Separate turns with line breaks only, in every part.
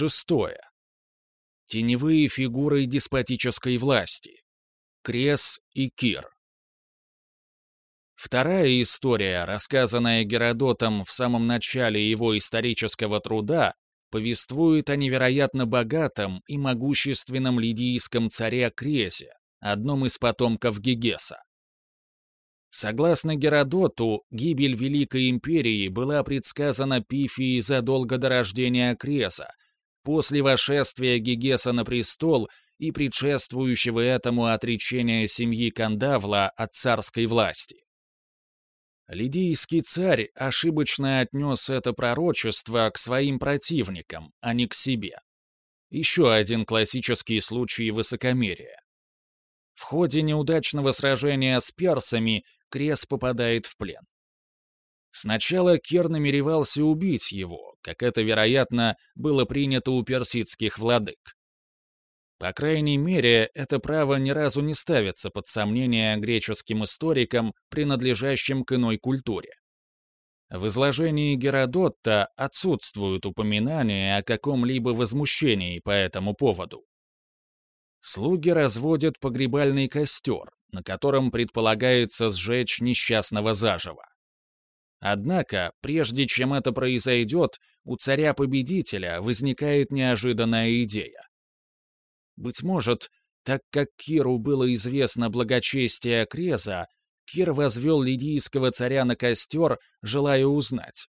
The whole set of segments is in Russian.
Шестое. Теневые фигуры деспотической власти. Крес и Кир. Вторая история, рассказанная Геродотом в самом начале его исторического труда, повествует о невероятно богатом и могущественном лидийском царе Кресе, одном из потомков Гегеса. Согласно Геродоту, гибель Великой Империи была предсказана Пифией задолго до рождения Креса, после вошествия Гегеса на престол и предшествующего этому отречения семьи Кандавла от царской власти. Лидийский царь ошибочно отнес это пророчество к своим противникам, а не к себе. Еще один классический случай высокомерия. В ходе неудачного сражения с персами Крес попадает в плен. Сначала Кер намеревался убить его, как это, вероятно, было принято у персидских владык. По крайней мере, это право ни разу не ставится под сомнение греческим историкам, принадлежащим к иной культуре. В изложении Геродотта отсутствуют упоминания о каком-либо возмущении по этому поводу. Слуги разводят погребальный костер, на котором предполагается сжечь несчастного заживо. Однако, прежде чем это произойдет, у царя-победителя возникает неожиданная идея. Быть может, так как Киру было известно благочестие Креза, Кир возвел лидийского царя на костер, желая узнать,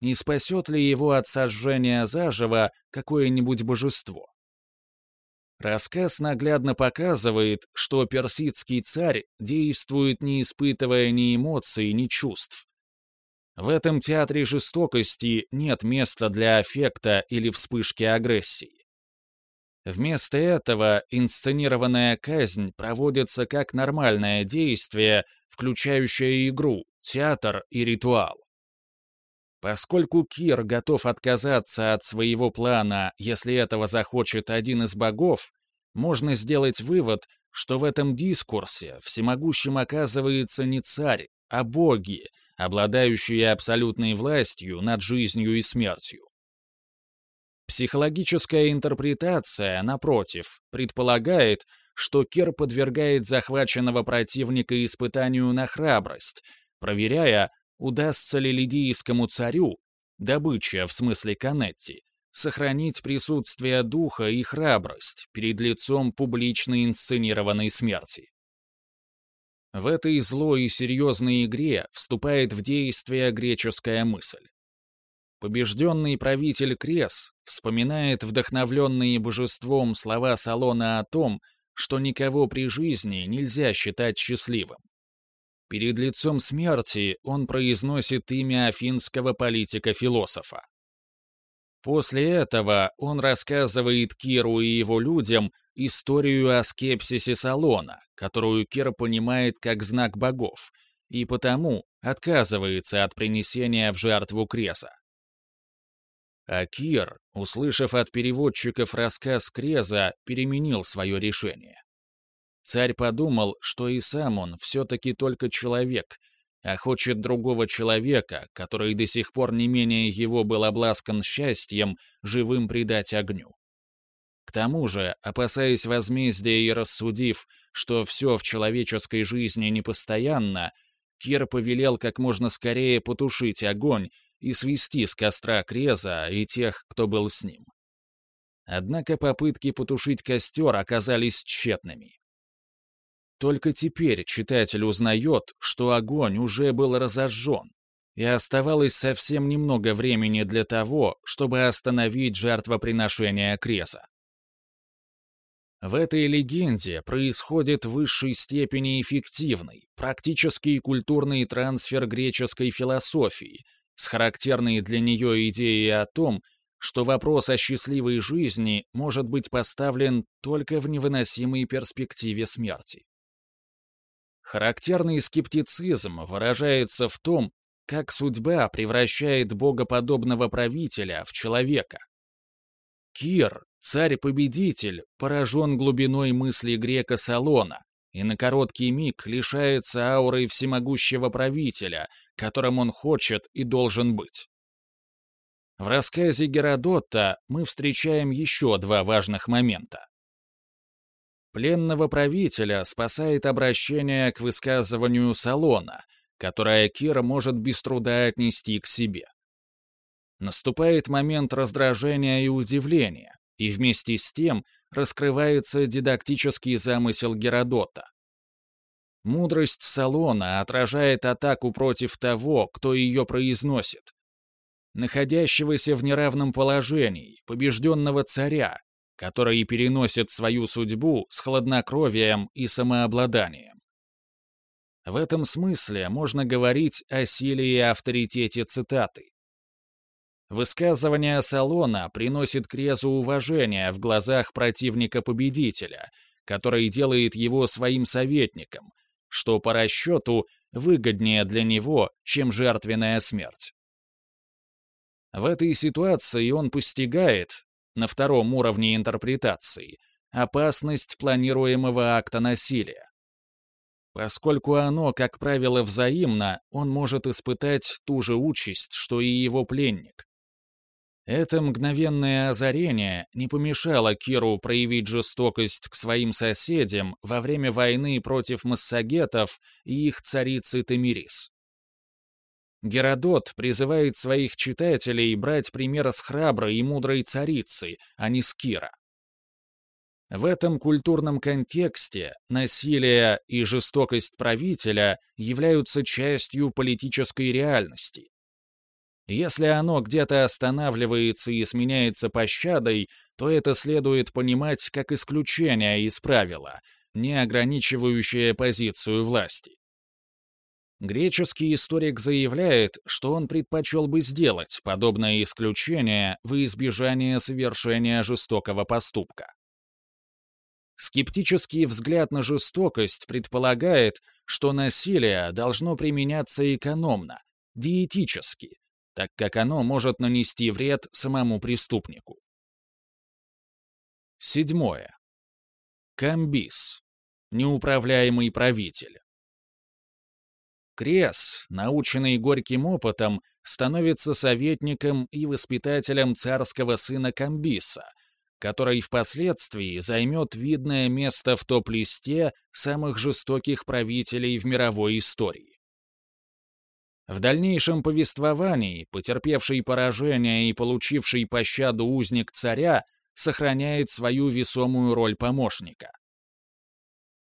не спасет ли его от сожжения заживо какое-нибудь божество. Рассказ наглядно показывает, что персидский царь действует не испытывая ни эмоций, ни чувств. В этом театре жестокости нет места для аффекта или вспышки агрессии. Вместо этого инсценированная казнь проводится как нормальное действие, включающее игру, театр и ритуал. Поскольку Кир готов отказаться от своего плана, если этого захочет один из богов, можно сделать вывод, что в этом дискурсе всемогущим оказывается не царь, а боги, обладающие абсолютной властью над жизнью и смертью. Психологическая интерпретация, напротив, предполагает, что Кер подвергает захваченного противника испытанию на храбрость, проверяя, удастся ли лидийскому царю, добыча в смысле Канетти, сохранить присутствие духа и храбрость перед лицом публично инсценированной смерти. В этой злой и серьезной игре вступает в действие греческая мысль. Побежденный правитель Крес вспоминает вдохновленные божеством слова Салона о том, что никого при жизни нельзя считать счастливым. Перед лицом смерти он произносит имя афинского политика-философа. После этого он рассказывает Киру и его людям историю о скепсисе Салона, которую Кир понимает как знак богов, и потому отказывается от принесения в жертву Креса. А Кир, услышав от переводчиков рассказ Креза, переменил свое решение. Царь подумал, что и сам он все-таки только человек, а хочет другого человека, который до сих пор не менее его был обласкан счастьем, живым предать огню. К тому же, опасаясь возмездия и рассудив, что все в человеческой жизни непостоянно, Кир повелел как можно скорее потушить огонь и свести с костра Креза и тех, кто был с ним. Однако попытки потушить костер оказались тщетными. Только теперь читатель узнает, что огонь уже был разожжен, и оставалось совсем немного времени для того, чтобы остановить жертвоприношение Креза. В этой легенде происходит в высшей степени эффективный, практический культурный трансфер греческой философии — с характерной для нее идеей о том, что вопрос о счастливой жизни может быть поставлен только в невыносимой перспективе смерти. Характерный скептицизм выражается в том, как судьба превращает богоподобного правителя в человека. Кир, царь-победитель, поражен глубиной мысли грека Салона и на короткий миг лишается ауры всемогущего правителя, которым он хочет и должен быть. В рассказе Геродота мы встречаем еще два важных момента. Пленного правителя спасает обращение к высказыванию Салона, которое Кир может без труда отнести к себе. Наступает момент раздражения и удивления, и вместе с тем раскрывается дидактический замысел Геродота. Мудрость Салона отражает атаку против того, кто ее произносит. Находящегося в неравном положении, побежденного царя, который переносит свою судьбу с хладнокровием и самообладанием. В этом смысле можно говорить о силе и авторитете цитаты. Высказывание Салона приносит Крезу уважение в глазах противника-победителя, который делает его своим советником, что по расчету выгоднее для него, чем жертвенная смерть. В этой ситуации он постигает, на втором уровне интерпретации, опасность планируемого акта насилия. Поскольку оно, как правило, взаимно, он может испытать ту же участь, что и его пленник. Это мгновенное озарение не помешало Киру проявить жестокость к своим соседям во время войны против массагетов и их царицы Тамирис. Геродот призывает своих читателей брать пример с храброй и мудрой царицы, а не с Кира. В этом культурном контексте насилие и жестокость правителя являются частью политической реальности. Если оно где-то останавливается и сменяется пощадой, то это следует понимать как исключение из правила, не ограничивающее позицию власти. Греческий историк заявляет, что он предпочел бы сделать подобное исключение во избежание совершения жестокого поступка. Скептический взгляд на жестокость предполагает, что насилие должно применяться экономно, диетически, так как оно может нанести вред самому преступнику. Седьмое. Камбис. Неуправляемый правитель. Крес, наученный горьким опытом, становится советником и воспитателем царского сына Камбиса, который впоследствии займет видное место в топ-листе самых жестоких правителей в мировой истории. В дальнейшем повествовании потерпевший поражение и получивший пощаду узник царя сохраняет свою весомую роль помощника.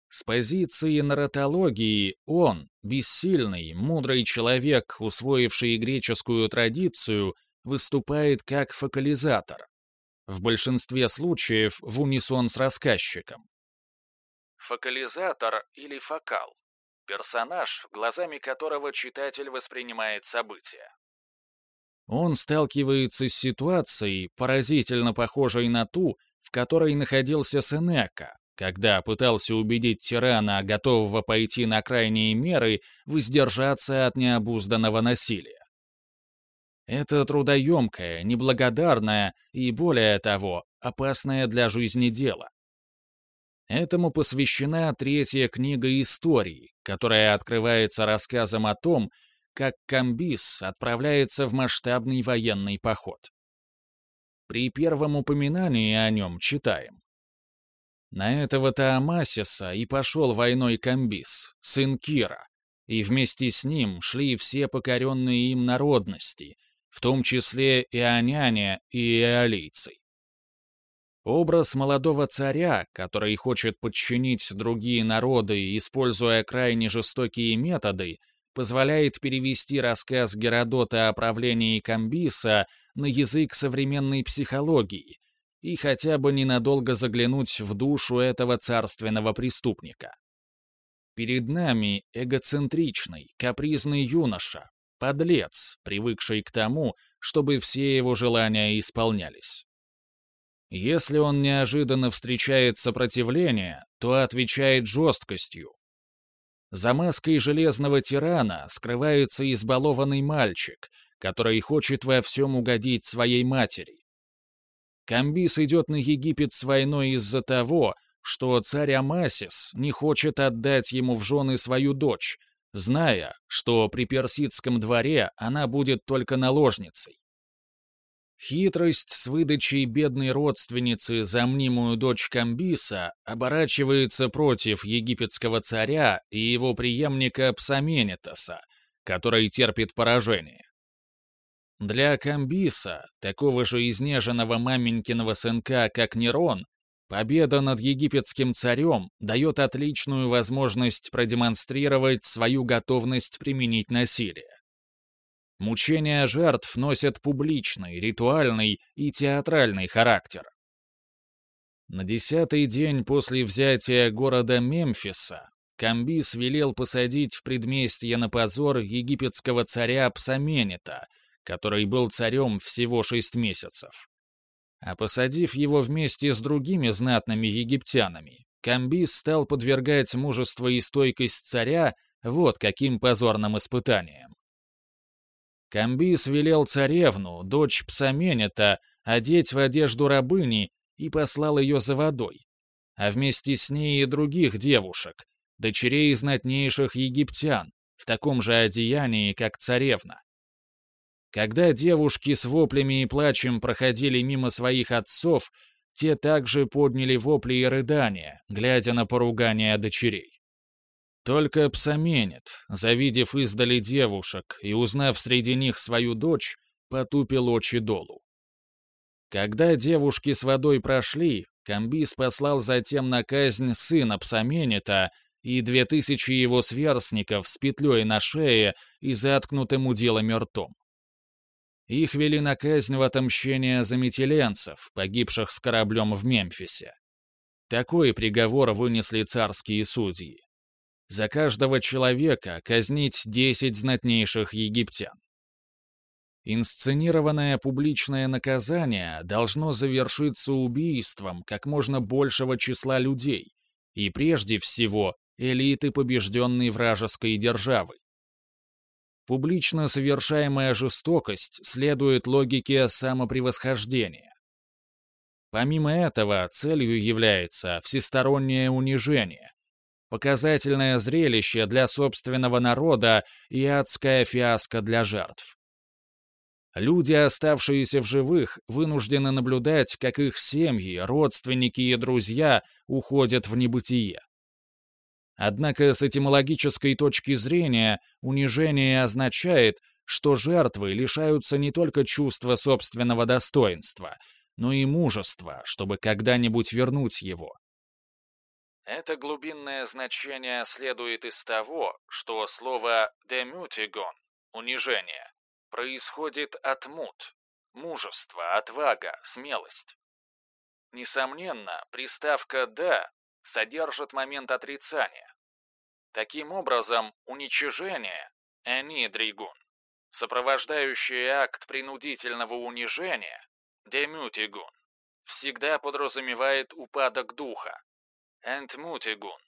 С позиции наратологии он, бессильный, мудрый человек, усвоивший греческую традицию, выступает как фокализатор, в большинстве случаев в унисон с рассказчиком. Фокализатор или фокал — персонаж, глазами которого читатель воспринимает события. Он сталкивается с ситуацией, поразительно похожей на ту, в которой находился Сенека, когда пытался убедить тирана, готового пойти на крайние меры, воздержаться от необузданного насилия. Это трудоемкое, неблагодарное и, более того, опасное для жизни дело. Этому посвящена третья книга истории, которая открывается рассказом о том, как Камбис отправляется в масштабный военный поход. При первом упоминании о нем читаем. На этого-то Амасиса и пошел войной Камбис, сын Кира, и вместе с ним шли все покоренные им народности, в том числе и аняне, и иолийцы. Образ молодого царя, который хочет подчинить другие народы, используя крайне жестокие методы, позволяет перевести рассказ Геродота о правлении Камбиса на язык современной психологии и хотя бы ненадолго заглянуть в душу этого царственного преступника. Перед нами эгоцентричный, капризный юноша, подлец, привыкший к тому, чтобы все его желания исполнялись. Если он неожиданно встречает сопротивление, то отвечает жесткостью. За маской железного тирана скрывается избалованный мальчик, который хочет во всем угодить своей матери. Камбис идет на Египет с войной из-за того, что царь Амасис не хочет отдать ему в жены свою дочь, зная, что при персидском дворе она будет только наложницей. Хитрость с выдачей бедной родственницы за мнимую дочь Камбиса оборачивается против египетского царя и его преемника Псаменетоса, который терпит поражение. Для Камбиса, такого же изнеженного маменькиного сынка, как Нерон, победа над египетским царем дает отличную возможность продемонстрировать свою готовность применить насилие. Мучения жертв носят публичный, ритуальный и театральный характер. На десятый день после взятия города Мемфиса Камбис велел посадить в предместье на позор египетского царя Псаменита, который был царем всего шесть месяцев. А посадив его вместе с другими знатными египтянами, Камбис стал подвергать мужество и стойкость царя вот каким позорным испытаниям. Камбис велел царевну, дочь Псаменита, одеть в одежду рабыни и послал ее за водой, а вместе с ней и других девушек, дочерей знатнейших египтян, в таком же одеянии, как царевна. Когда девушки с воплями и плачем проходили мимо своих отцов, те также подняли вопли и рыдания, глядя на поругание дочерей. Только Псаменет, завидев издали девушек и узнав среди них свою дочь, потупил очи долу. Когда девушки с водой прошли, Камбис послал затем на казнь сына Псаменета и две тысячи его сверстников с петлей на шее и заткнутым уделами ртом. Их вели на казнь в отомщение за метеленцев, погибших с кораблем в Мемфисе. Такой приговор вынесли царские судьи за каждого человека казнить 10 знатнейших египтян. Инсценированное публичное наказание должно завершиться убийством как можно большего числа людей, и прежде всего элиты побежденной вражеской державы. Публично совершаемая жестокость следует логике самопревосхождения. Помимо этого, целью является всестороннее унижение, показательное зрелище для собственного народа и адская фиаско для жертв. Люди, оставшиеся в живых, вынуждены наблюдать, как их семьи, родственники и друзья уходят в небытие. Однако с этимологической точки зрения унижение означает, что жертвы лишаются не только чувства собственного достоинства, но и мужества, чтобы когда-нибудь вернуть его. Это глубинное значение следует из того, что слово «демютигон» — унижение — происходит от мут — мужество, отвага, смелость. Несомненно, приставка «да» содержит момент отрицания. Таким образом, уничижение — «энидригун», сопровождающий акт принудительного унижения — «демютигун», всегда подразумевает упадок духа, Энтмутигун.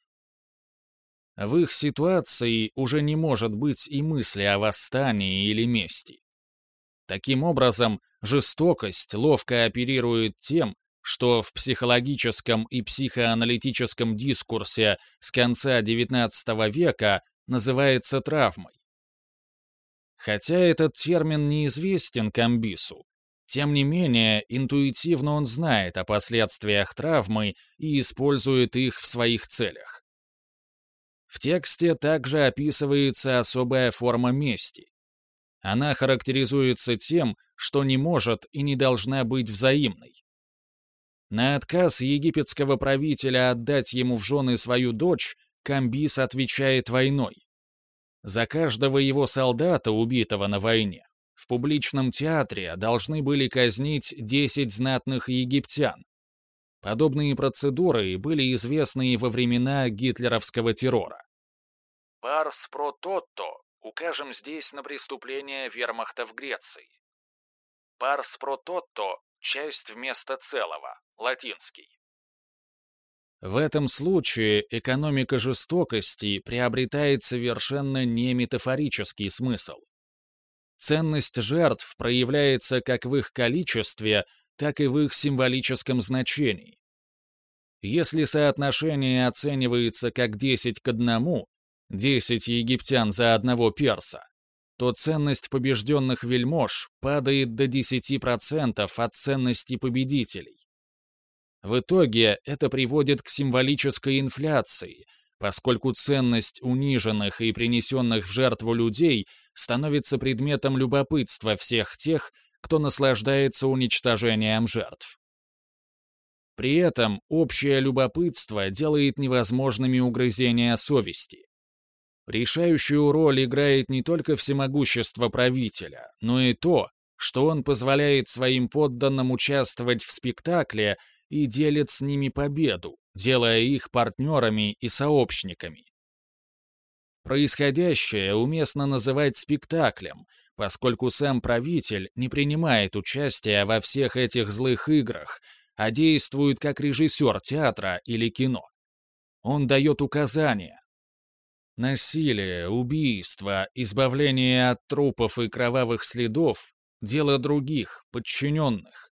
В их ситуации уже не может быть и мысли о восстании или мести. Таким образом, жестокость ловко оперирует тем, что в психологическом и психоаналитическом дискурсе с конца XIX века называется травмой. Хотя этот термин неизвестен Камбису, тем не менее, интуитивно он знает о последствиях травмы и использует их в своих целях. В тексте также описывается особая форма мести. Она характеризуется тем, что не может и не должна быть взаимной. На отказ египетского правителя отдать ему в жены свою дочь Камбис отвечает войной. За каждого его солдата, убитого на войне, в публичном театре должны были казнить 10 знатных египтян. Подобные процедуры были известны и во времена гитлеровского террора. Парс про тотто укажем здесь на преступление вермахта в Греции. Парс про тотто — часть вместо целого, латинский. В этом случае экономика жестокости приобретает совершенно не метафорический смысл. Ценность жертв проявляется как в их количестве, так и в их символическом значении. Если соотношение оценивается как 10 к 1, 10 египтян за одного перса, то ценность побежденных вельмож падает до 10% от ценности победителей. В итоге это приводит к символической инфляции, поскольку ценность униженных и принесенных в жертву людей становится предметом любопытства всех тех, кто наслаждается уничтожением жертв. При этом общее любопытство делает невозможными угрызения совести. Решающую роль играет не только всемогущество правителя, но и то, что он позволяет своим подданным участвовать в спектакле и делит с ними победу, делая их партнерами и сообщниками. Происходящее уместно называть спектаклем, поскольку сам правитель не принимает участия во всех этих злых играх, а действует как режиссер театра или кино. Он дает указания. Насилие, убийство, избавление от трупов и кровавых следов — дело других, подчиненных.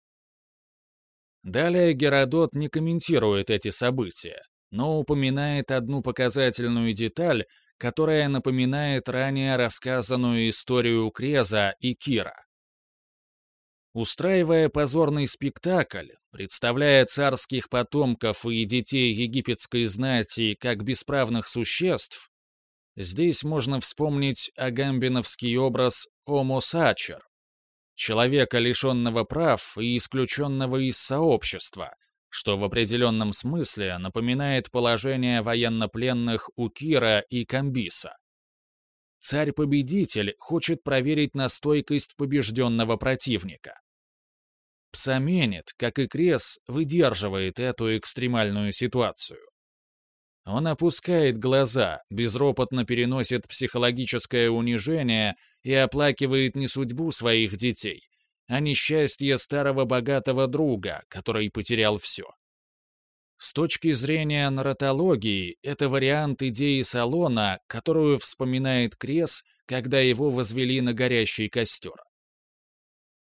Далее Геродот не комментирует эти события, но упоминает одну показательную деталь, которая напоминает ранее рассказанную историю Креза и Кира. Устраивая позорный спектакль, представляя царских потомков и детей египетской знати как бесправных существ, здесь можно вспомнить агамбиновский образ Homo Sacer, человека, лишенного прав и исключенного из сообщества, что в определенном смысле напоминает положение военнопленных у Кира и Камбиса. Царь-победитель хочет проверить настойкость побежденного противника. Псаменит, как и Крес, выдерживает эту экстремальную ситуацию. Он опускает глаза, безропотно переносит психологическое унижение и оплакивает не судьбу своих детей, а несчастье старого богатого друга, который потерял все. С точки зрения нарратологии, это вариант идеи салона, которую вспоминает Крес, когда его возвели на горящий костер.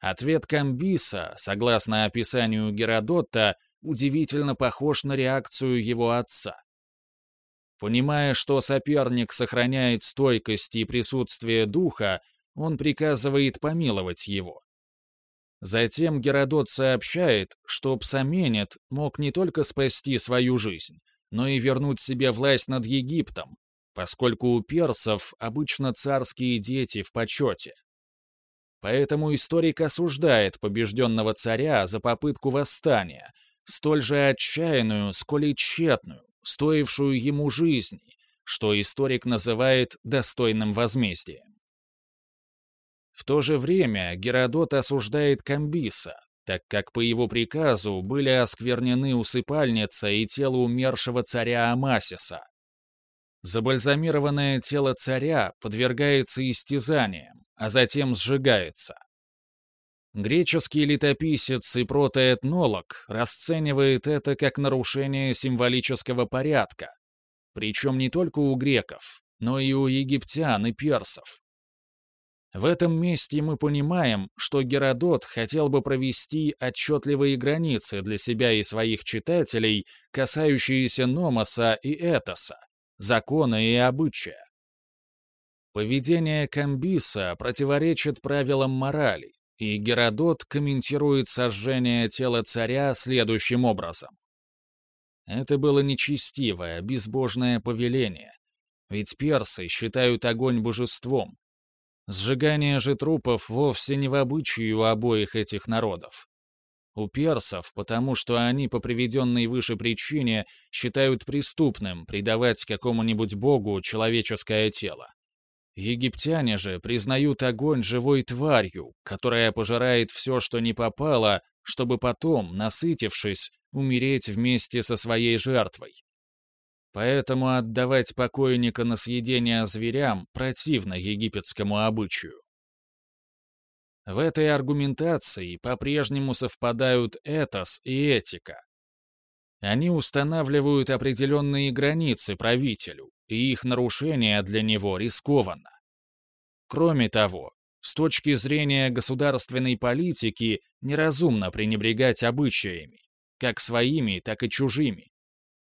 Ответ Камбиса, согласно описанию Геродота, удивительно похож на реакцию его отца. Понимая, что соперник сохраняет стойкость и присутствие духа, он приказывает помиловать его. Затем Геродот сообщает, что Псаменет мог не только спасти свою жизнь, но и вернуть себе власть над Египтом, поскольку у персов обычно царские дети в почете. Поэтому историк осуждает побежденного царя за попытку восстания, столь же отчаянную, сколь и тщетную, стоившую ему жизни, что историк называет достойным возмездием. В то же время Геродот осуждает Камбиса, так как по его приказу были осквернены усыпальница и тело умершего царя Амасиса. Забальзамированное тело царя подвергается истязаниям, а затем сжигается. Греческий летописец и протоэтнолог расценивает это как нарушение символического порядка, причем не только у греков, но и у египтян и персов. В этом месте мы понимаем, что Геродот хотел бы провести отчетливые границы для себя и своих читателей, касающиеся номоса и этоса, закона и обычая. Поведение Камбиса противоречит правилам морали, и Геродот комментирует сожжение тела царя следующим образом. Это было нечестивое, безбожное повеление, ведь персы считают огонь божеством. Сжигание же трупов вовсе не в обычае у обоих этих народов. У персов, потому что они по приведенной выше причине считают преступным предавать какому-нибудь богу человеческое тело. Египтяне же признают огонь живой тварью, которая пожирает все, что не попало, чтобы потом, насытившись, умереть вместе со своей жертвой. Поэтому отдавать покойника на съедение зверям противно египетскому обычаю. В этой аргументации по-прежнему совпадают этос и этика. Они устанавливают определенные границы правителю, и их нарушение для него рискованно. Кроме того, с точки зрения государственной политики неразумно пренебрегать обычаями, как своими, так и чужими.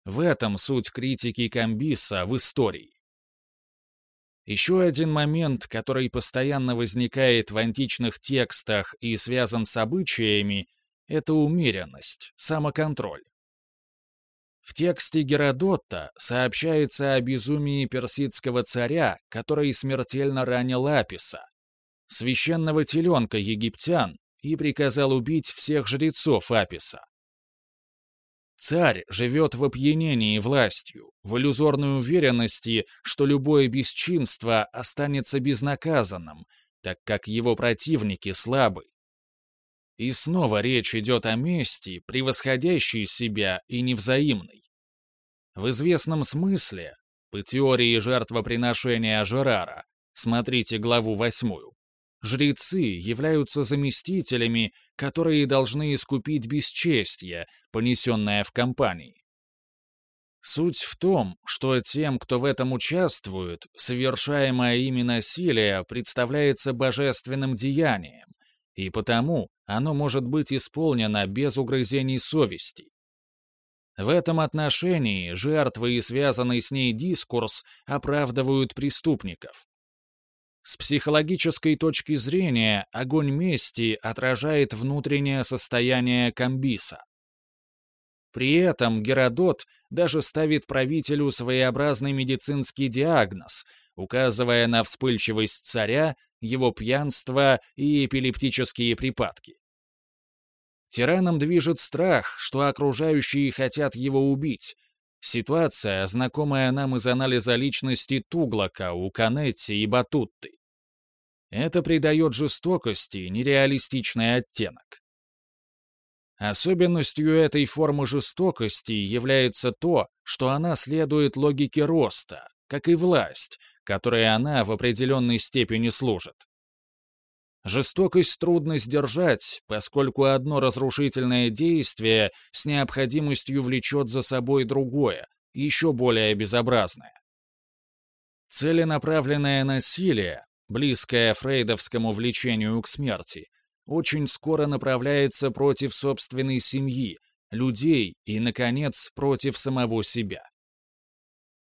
В этом суть критики Камбиса в истории. Еще один момент, который постоянно возникает в античных текстах и связан с обычаями, это умеренность, самоконтроль. В тексте Геродота сообщается о безумии персидского царя, который смертельно ранил Аписа, священного теленка египтян, и приказал убить всех жрецов Аписа. Царь живет в опьянении властью, в иллюзорной уверенности, что любое бесчинство останется безнаказанным, так как его противники слабы. И снова речь идет о мести, превосходящей себя и невзаимной. В известном смысле, по теории жертвоприношения Жерара, смотрите главу восьмую, Жрецы являются заместителями, которые должны искупить бесчестье, понесенное в компании. Суть в том, что тем, кто в этом участвует, совершаемое ими насилие представляется божественным деянием, и потому оно может быть исполнено без угрызений совести. В этом отношении жертвы и связанный с ней дискурс оправдывают преступников. С психологической точки зрения огонь мести отражает внутреннее состояние Камбиса. При этом Геродот даже ставит правителю своеобразный медицинский диагноз, указывая на вспыльчивость царя, его пьянство и эпилептические припадки. Тираном движет страх, что окружающие хотят его убить, Ситуация, знакомая нам из анализа личности Туглака у Канетти и Батутты. Это придает жестокости нереалистичный оттенок. Особенностью этой формы жестокости является то, что она следует логике роста, как и власть, которой она в определенной степени служит. Жестокость трудно сдержать, поскольку одно разрушительное действие с необходимостью влечет за собой другое, еще более безобразное. Целенаправленное насилие, близкое фрейдовскому влечению к смерти, очень скоро направляется против собственной семьи, людей и, наконец, против самого себя.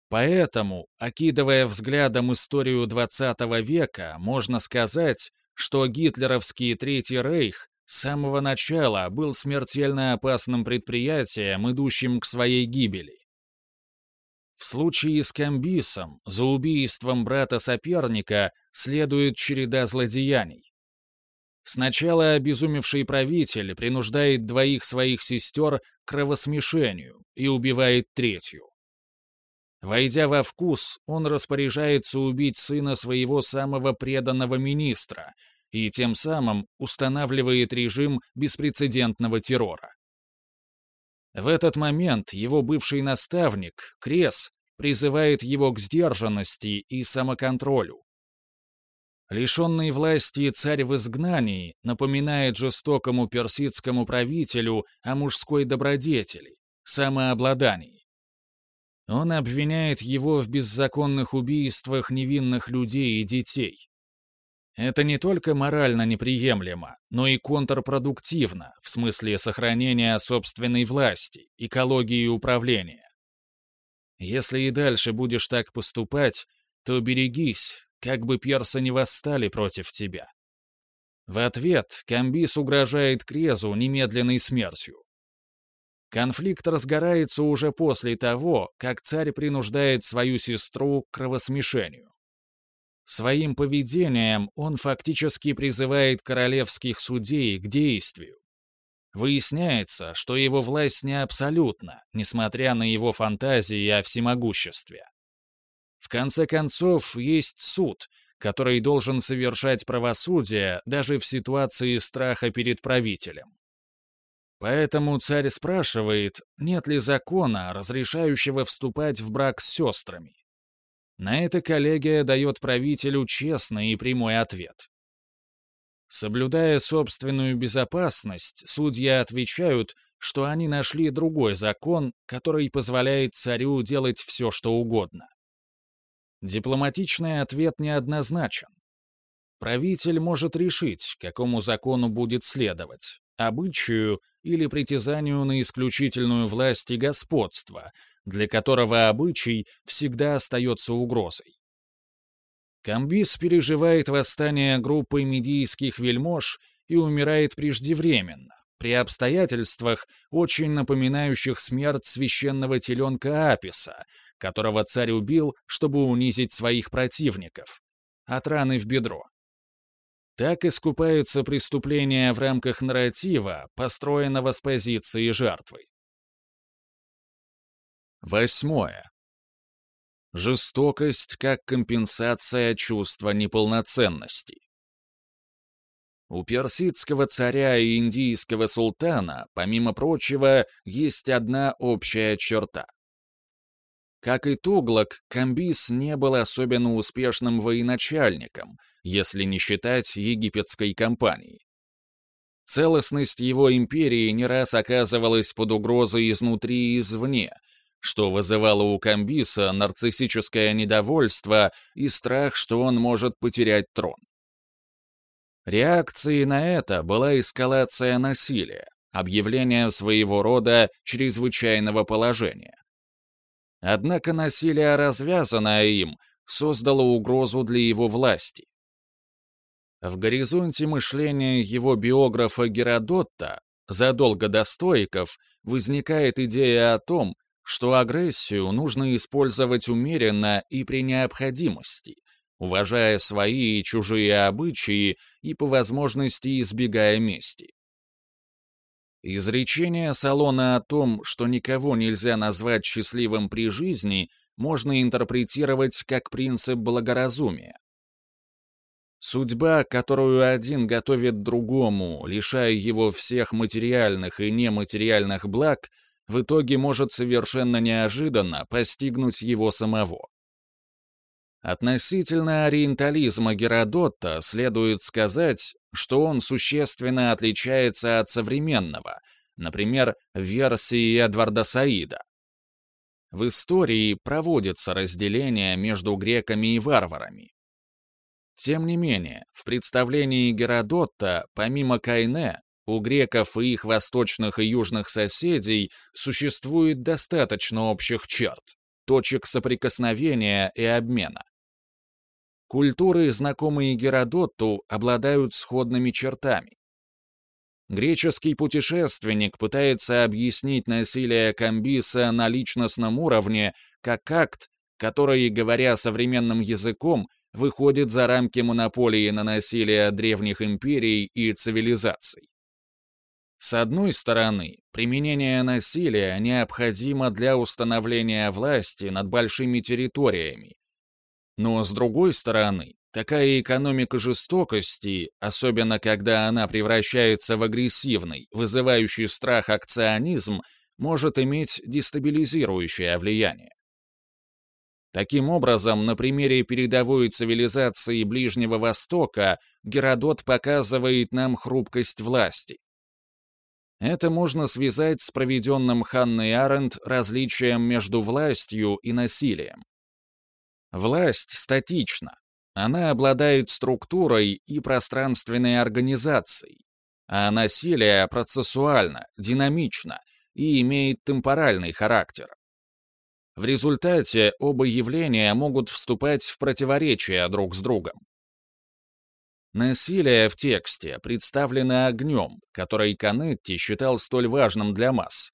Поэтому, окидывая взглядом историю XX века, можно сказать, что гитлеровский Третий Рейх с самого начала был смертельно опасным предприятием, идущим к своей гибели. В случае с Камбисом за убийством брата-соперника следует череда злодеяний. Сначала обезумевший правитель принуждает двоих своих сестер к кровосмешению и убивает третью. Войдя во вкус, он распоряжается убить сына своего самого преданного министра и тем самым устанавливает режим беспрецедентного террора. В этот момент его бывший наставник, Крес, призывает его к сдержанности и самоконтролю. Лишенный власти царь в изгнании напоминает жестокому персидскому правителю о мужской добродетели, самообладании. Он обвиняет его в беззаконных убийствах невинных людей и детей. Это не только морально неприемлемо, но и контрпродуктивно в смысле сохранения собственной власти, экологии управления. Если и дальше будешь так поступать, то берегись, как бы персы не восстали против тебя. В ответ Камбис угрожает Крезу немедленной смертью. Конфликт разгорается уже после того, как царь принуждает свою сестру к кровосмешению. Своим поведением он фактически призывает королевских судей к действию. Выясняется, что его власть не абсолютна, несмотря на его фантазии о всемогуществе. В конце концов, есть суд, который должен совершать правосудие даже в ситуации страха перед правителем. Поэтому царь спрашивает, нет ли закона, разрешающего вступать в брак с сестрами. На это коллегия дает правителю честный и прямой ответ. Соблюдая собственную безопасность, судьи отвечают, что они нашли другой закон, который позволяет царю делать все, что угодно. Дипломатичный ответ неоднозначен. Правитель может решить, какому закону будет следовать, обычаю или притязанию на исключительную власть и господство, для которого обычай всегда остается угрозой. Камбис переживает восстание группы медийских вельмож и умирает преждевременно, при обстоятельствах, очень напоминающих смерть священного теленка Аписа, которого царь убил, чтобы унизить своих противников, от раны в бедро. Так искупаются преступления в рамках нарратива, построенного с позиции жертвы. Восьмое. Жестокость как компенсация чувства неполноценности. У персидского царя и индийского султана, помимо прочего, есть одна общая черта. Как и Туглак, Камбис не был особенно успешным военачальником, если не считать египетской кампании. Целостность его империи не раз оказывалась под угрозой изнутри и извне, что вызывало у Камбиса нарциссическое недовольство и страх, что он может потерять трон. Реакцией на это была эскалация насилия, объявление своего рода чрезвычайного положения. Однако насилие, развязанное им, создало угрозу для его власти. В горизонте мышления его биографа Геродотта задолго до стоиков возникает идея о том, что агрессию нужно использовать умеренно и при необходимости, уважая свои и чужие обычаи и по возможности избегая мести. Изречение Салона о том, что никого нельзя назвать счастливым при жизни, можно интерпретировать как принцип благоразумия. Судьба, которую один готовит другому, лишая его всех материальных и нематериальных благ, в итоге может совершенно неожиданно постигнуть его самого. Относительно ориентализма Геродота следует сказать, что он существенно отличается от современного, например, версии Эдварда Саида. В истории проводится разделение между греками и варварами. Тем не менее, в представлении Геродота, помимо Кайне, у греков и их восточных и южных соседей существует достаточно общих черт, точек соприкосновения и обмена. Культуры, знакомые Геродоту, обладают сходными чертами. Греческий путешественник пытается объяснить насилие Камбиса на личностном уровне как акт, который, говоря современным языком, выходит за рамки монополии на насилие древних империй и цивилизаций. С одной стороны, применение насилия необходимо для установления власти над большими территориями, но с другой стороны, такая экономика жестокости, особенно когда она превращается в агрессивный, вызывающий страх акционизм, может иметь дестабилизирующее влияние. Таким образом, на примере передовой цивилизации Ближнего Востока Геродот показывает нам хрупкость власти. Это можно связать с проведенным Ханной Аренд различием между властью и насилием. Власть статична. Она обладает структурой и пространственной организацией. А насилие процессуально, динамично и имеет темпоральный характер. В результате оба явления могут вступать в противоречие друг с другом. Насилие в тексте представлено огнем, который Канетти считал столь важным для масс,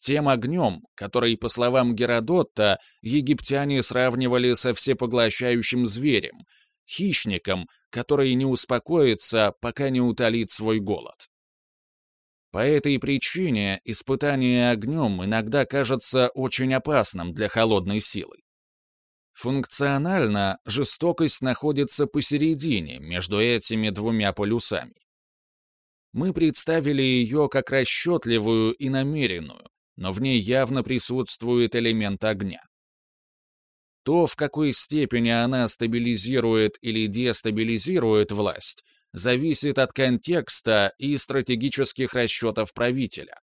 тем огнем, который, по словам Геродота, египтяне сравнивали со всепоглощающим зверем, хищником, который не успокоится, пока не утолит свой голод. По этой причине испытание огнем иногда кажется очень опасным для холодной силы. Функционально жестокость находится посередине между этими двумя полюсами. Мы представили ее как расчетливую и намеренную, но в ней явно присутствует элемент огня. То, в какой степени она стабилизирует или дестабилизирует власть, зависит от контекста и стратегических расчетов правителя.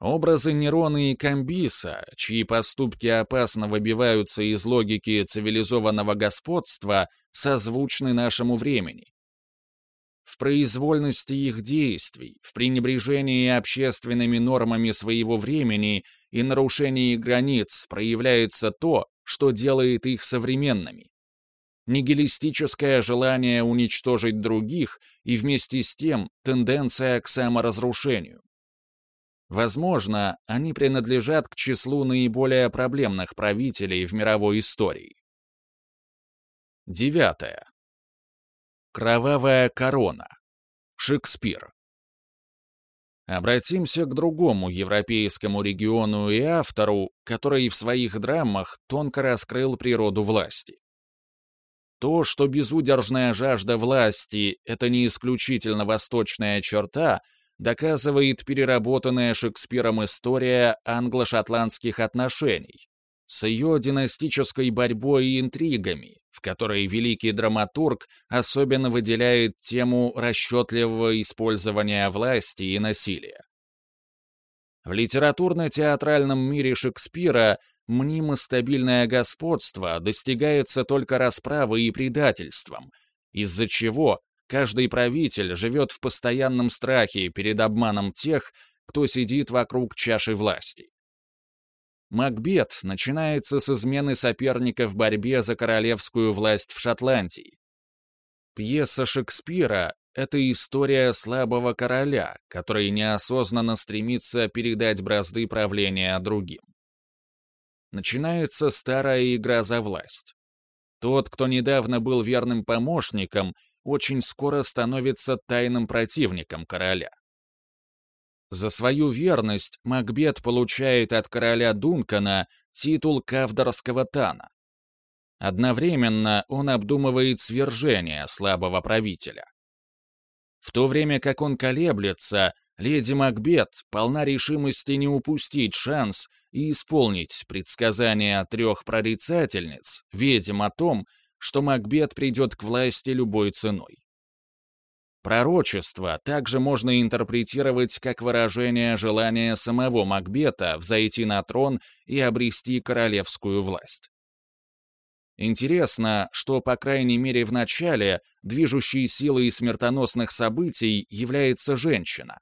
Образы Нерона и Камбиса, чьи поступки опасно выбиваются из логики цивилизованного господства, созвучны нашему времени в произвольности их действий, в пренебрежении общественными нормами своего времени и нарушении границ проявляется то, что делает их современными. нигилистическое желание уничтожить других и вместе с тем тенденция к саморазрушению. Возможно, они принадлежат к числу наиболее проблемных правителей в мировой истории. Девятое. Кровавая корона. Шекспир. Обратимся к другому европейскому региону и автору, который в своих драмах тонко раскрыл природу власти. То, что безудержная жажда власти — это не исключительно восточная черта, доказывает переработанная Шекспиром история англо-шотландских отношений с ее династической борьбой и интригами, в которой великий драматург особенно выделяет тему расчетливого использования власти и насилия. В литературно-театральном мире Шекспира мнимо стабильное господство достигается только расправой и предательством, из-за чего каждый правитель живет в постоянном страхе перед обманом тех, кто сидит вокруг чаши власти. Макбет начинается с измены соперника в борьбе за королевскую власть в Шотландии. Пьеса Шекспира — это история слабого короля, который неосознанно стремится передать бразды правления другим. Начинается старая игра за власть. Тот, кто недавно был верным помощником, очень скоро становится тайным противником короля. За свою верность Макбет получает от короля Дункана титул Кавдарского Тана. Одновременно он обдумывает свержение слабого правителя. В то время как он колеблется, леди Макбет полна решимости не упустить шанс и исполнить предсказание трех прорицательниц, ведьм о том, что Макбет придет к власти любой ценой. Пророчество также можно интерпретировать как выражение желания самого Макбета взойти на трон и обрести королевскую власть. Интересно, что, по крайней мере в начале, движущей силой смертоносных событий является женщина.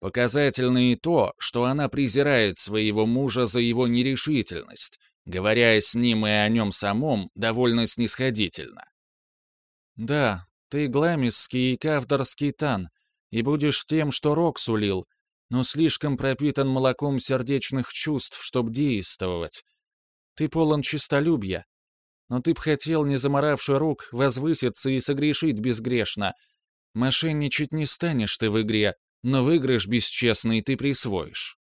Показательно и то, что она презирает своего мужа за его нерешительность, говоря с ним и о нем самом довольно снисходительно. «Да, ты гламисский и кавдарский тан, и будешь тем, что рок сулил, но слишком пропитан молоком сердечных чувств, чтоб действовать. Ты полон честолюбия, но ты б хотел, не заморавши рук, возвыситься и согрешить безгрешно. Мошенничать не станешь ты в игре, но выигрыш бесчестный ты присвоишь.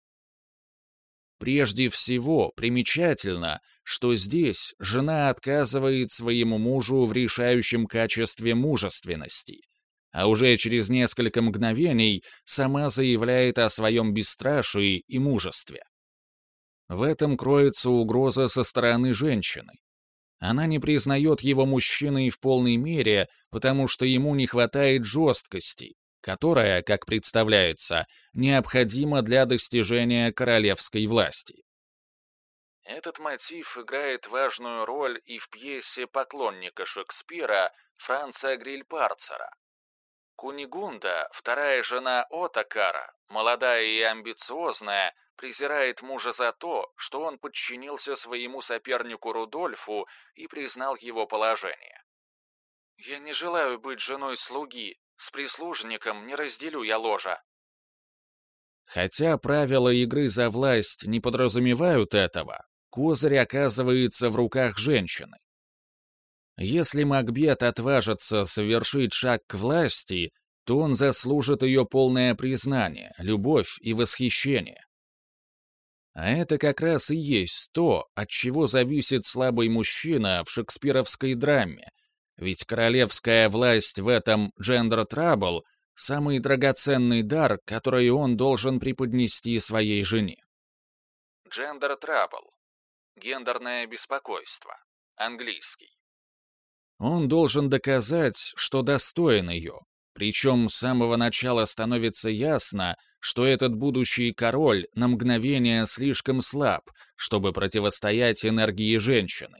Прежде всего, примечательно, что здесь жена отказывает своему мужу в решающем качестве мужественности, а уже через несколько мгновений сама заявляет о своем бесстрашии и мужестве. В этом кроется угроза со стороны женщины. Она не признает его мужчиной в полной мере, потому что ему не хватает жесткости, которая, как представляется, необходима для достижения королевской власти. Этот мотив играет важную роль и в пьесе поклонника Шекспира Франца Грильпарцера. Кунигунда, вторая жена Отакара, молодая и амбициозная, презирает мужа за то, что он подчинился своему сопернику Рудольфу и признал его положение. «Я не желаю быть женой слуги, с прислужником не разделю я ложа. Хотя правила игры за власть не подразумевают этого, козырь оказывается в руках женщины. Если Макбет отважится совершить шаг к власти, то он заслужит ее полное признание, любовь и восхищение. А это как раз и есть то, от чего зависит слабый мужчина в шекспировской драме, ведь королевская власть в этом Gender Trouble — самый драгоценный дар, который он должен преподнести своей жене. Gender Trouble — гендерное беспокойство, английский. Он должен доказать, что достоин ее, причем с самого начала становится ясно, что этот будущий король на мгновение слишком слаб, чтобы противостоять энергии женщины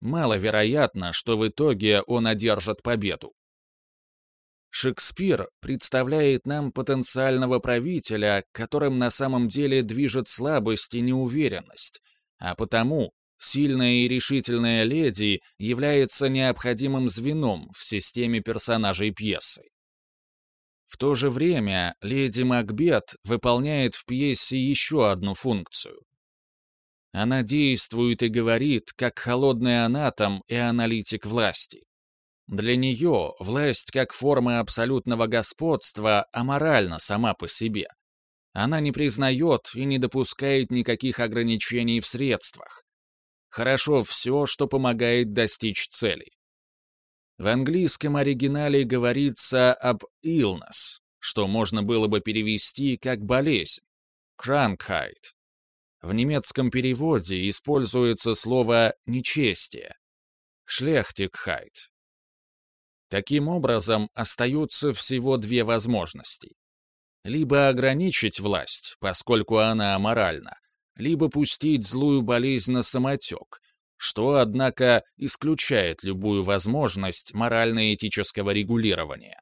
маловероятно, что в итоге он одержит победу. Шекспир представляет нам потенциального правителя, которым на самом деле движет слабость и неуверенность, а потому сильная и решительная леди является необходимым звеном в системе персонажей пьесы. В то же время леди Макбет выполняет в пьесе еще одну функцию. Она действует и говорит, как холодный анатом и аналитик власти. Для нее власть как форма абсолютного господства аморальна сама по себе. Она не признает и не допускает никаких ограничений в средствах. Хорошо все, что помогает достичь целей. В английском оригинале говорится об illness, что можно было бы перевести как болезнь, Krankheit. В немецком переводе используется слово «нечестие», Schlechtigkeit. Таким образом, остаются всего две возможности. Либо ограничить власть, поскольку она аморальна, либо пустить злую болезнь на самотек, что, однако, исключает любую возможность морально-этического регулирования.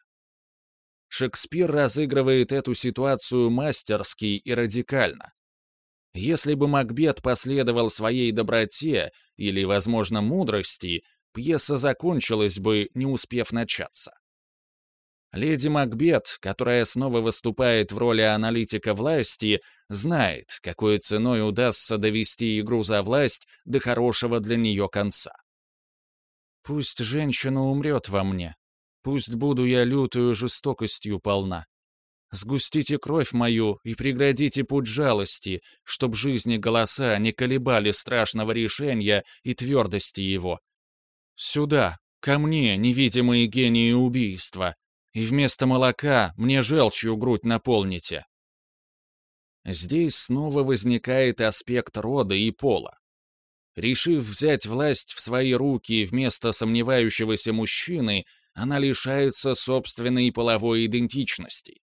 Шекспир разыгрывает эту ситуацию мастерски и радикально. Если бы Макбет последовал своей доброте или, возможно, мудрости, пьеса закончилась бы, не успев начаться. Леди Макбет, которая снова выступает в роли аналитика власти, знает, какой ценой удастся довести игру за власть до хорошего для нее конца. «Пусть женщина умрет во мне. Пусть буду я лютую жестокостью полна. Сгустите кровь мою и преградите путь жалости, чтоб жизни голоса не колебали страшного решения и твердости его. Сюда, ко мне, невидимые гении убийства, и вместо молока мне желчью грудь наполните. Здесь снова возникает аспект рода и пола. Решив взять власть в свои руки вместо сомневающегося мужчины, она лишается собственной половой идентичности.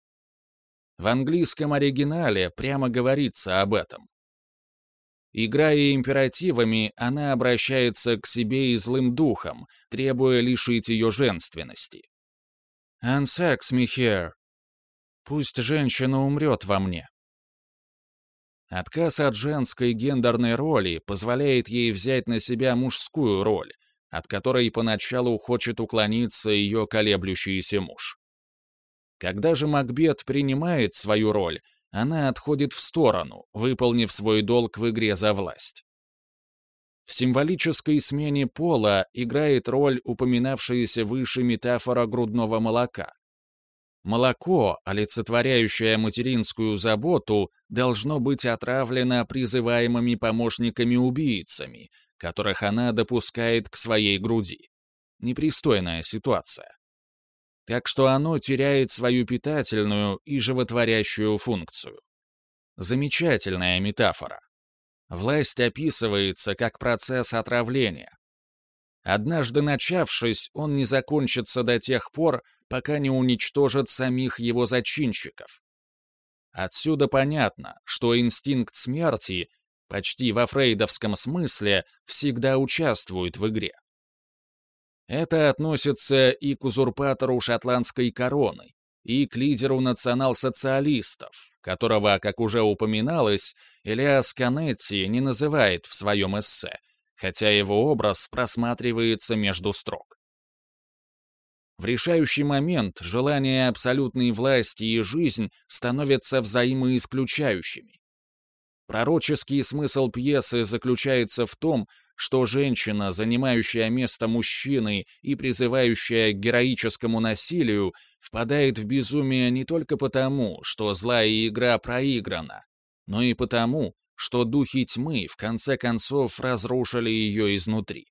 В английском оригинале прямо говорится об этом. Играя императивами, она обращается к себе и злым духом, требуя лишить ее женственности. «Unsex me here». Пусть женщина умрет во мне. Отказ от женской гендерной роли позволяет ей взять на себя мужскую роль, от которой поначалу хочет уклониться ее колеблющийся муж. Когда же Макбет принимает свою роль, она отходит в сторону, выполнив свой долг в игре за власть. В символической смене пола играет роль упоминавшаяся выше метафора грудного молока. Молоко, олицетворяющее материнскую заботу, должно быть отравлено призываемыми помощниками-убийцами, которых она допускает к своей груди. Непристойная ситуация. Так что оно теряет свою питательную и животворящую функцию. Замечательная метафора. Власть описывается как процесс отравления. Однажды начавшись, он не закончится до тех пор, пока не уничтожит самих его зачинщиков. Отсюда понятно, что инстинкт смерти, почти во фрейдовском смысле, всегда участвует в игре. Это относится и к узурпатору шотландской короны, и к лидеру национал-социалистов, которого, как уже упоминалось, Элиас Канетти не называет в своем эссе, хотя его образ просматривается между строк. В решающий момент желание абсолютной власти и жизнь становятся взаимоисключающими. Пророческий смысл пьесы заключается в том, что женщина, занимающая место мужчины и призывающая к героическому насилию, впадает в безумие не только потому, что злая игра проиграна, но и потому, что духи тьмы в конце концов разрушили ее изнутри.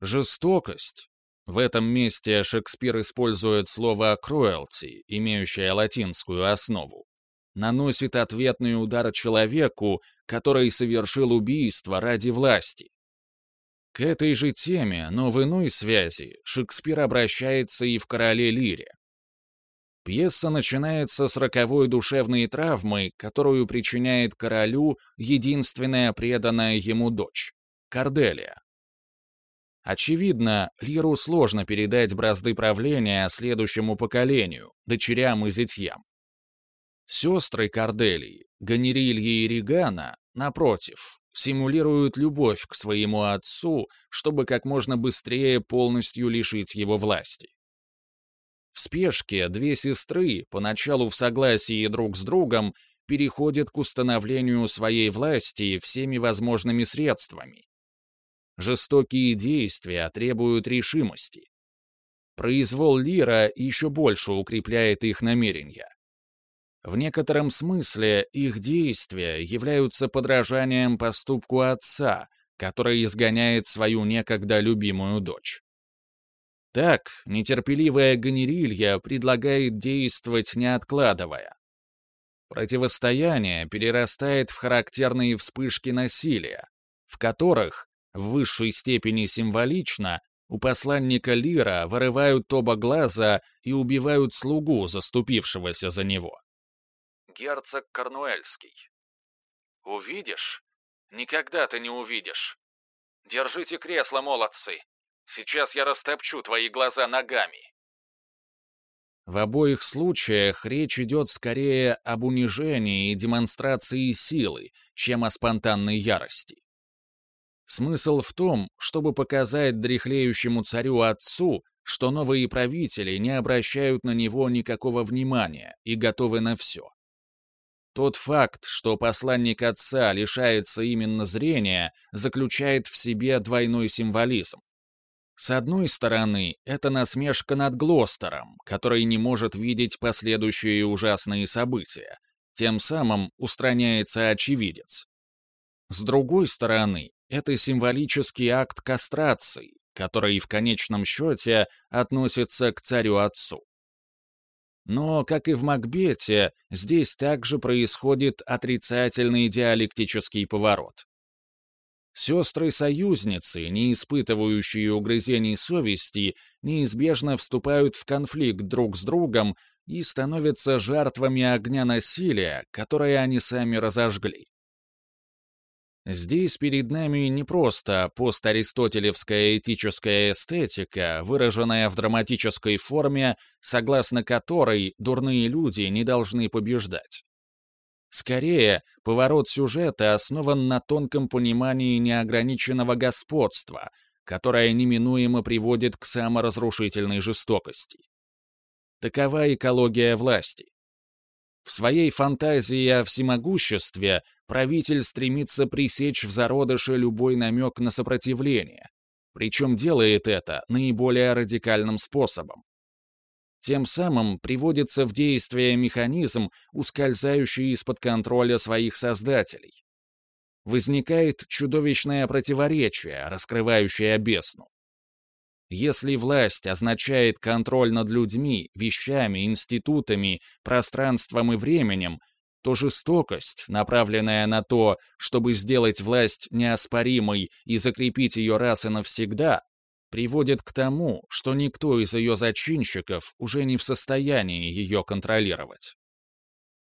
Жестокость. В этом месте Шекспир использует слово «cruelty», имеющее латинскую основу. Наносит ответный удар человеку, который совершил убийство ради власти. К этой же теме, но в иной связи, Шекспир обращается и в «Короле Лире». Пьеса начинается с роковой душевной травмы, которую причиняет королю единственная преданная ему дочь — Корделия. Очевидно, Лиру сложно передать бразды правления следующему поколению, дочерям и зятьям. Сестры Корделии, Ганерилья и Регана, напротив, симулируют любовь к своему отцу, чтобы как можно быстрее полностью лишить его власти. В спешке две сестры, поначалу в согласии друг с другом, переходят к установлению своей власти всеми возможными средствами. Жестокие действия требуют решимости. Произвол Лира еще больше укрепляет их намерения. В некотором смысле их действия являются подражанием поступку отца, который изгоняет свою некогда любимую дочь. Так, нетерпеливая Ганерилья предлагает действовать не откладывая. Противостояние перерастает в характерные вспышки насилия, в которых, в высшей степени символично, у посланника Лира вырывают оба глаза и убивают слугу, заступившегося за него герцог Корнуэльский. «Увидишь? Никогда ты не увидишь. Держите кресло, молодцы. Сейчас я растопчу твои глаза ногами». В обоих случаях речь идет скорее об унижении и демонстрации силы, чем о спонтанной ярости. Смысл в том, чтобы показать дряхлеющему царю-отцу, что новые правители не обращают на него никакого внимания и готовы на все. Тот факт, что посланник отца лишается именно зрения, заключает в себе двойной символизм. С одной стороны, это насмешка над Глостером, который не может видеть последующие ужасные события. Тем самым устраняется очевидец. С другой стороны, это символический акт кастрации, который в конечном счете относится к царю-отцу. Но, как и в Макбете, здесь также происходит отрицательный диалектический поворот. Сестры-союзницы, не испытывающие угрызений совести, неизбежно вступают в конфликт друг с другом и становятся жертвами огня насилия, которое они сами разожгли. Здесь перед нами не просто поstaристотелевская этическая эстетика, выраженная в драматической форме, согласно которой дурные люди не должны побеждать. Скорее, поворот сюжета основан на тонком понимании неограниченного господства, которое неминуемо приводит к саморазрушительной жестокости. Такова экология власти. В своей фантазии о всемогуществе правитель стремится пресечь в зародыше любой намек на сопротивление, причем делает это наиболее радикальным способом. Тем самым приводится в действие механизм, ускользающий из-под контроля своих создателей. Возникает чудовищное противоречие, раскрывающее бездну. Если власть означает контроль над людьми, вещами, институтами, пространством и временем, то жестокость, направленная на то, чтобы сделать власть неоспоримой и закрепить ее раз и навсегда, приводит к тому, что никто из ее зачинщиков уже не в состоянии ее контролировать.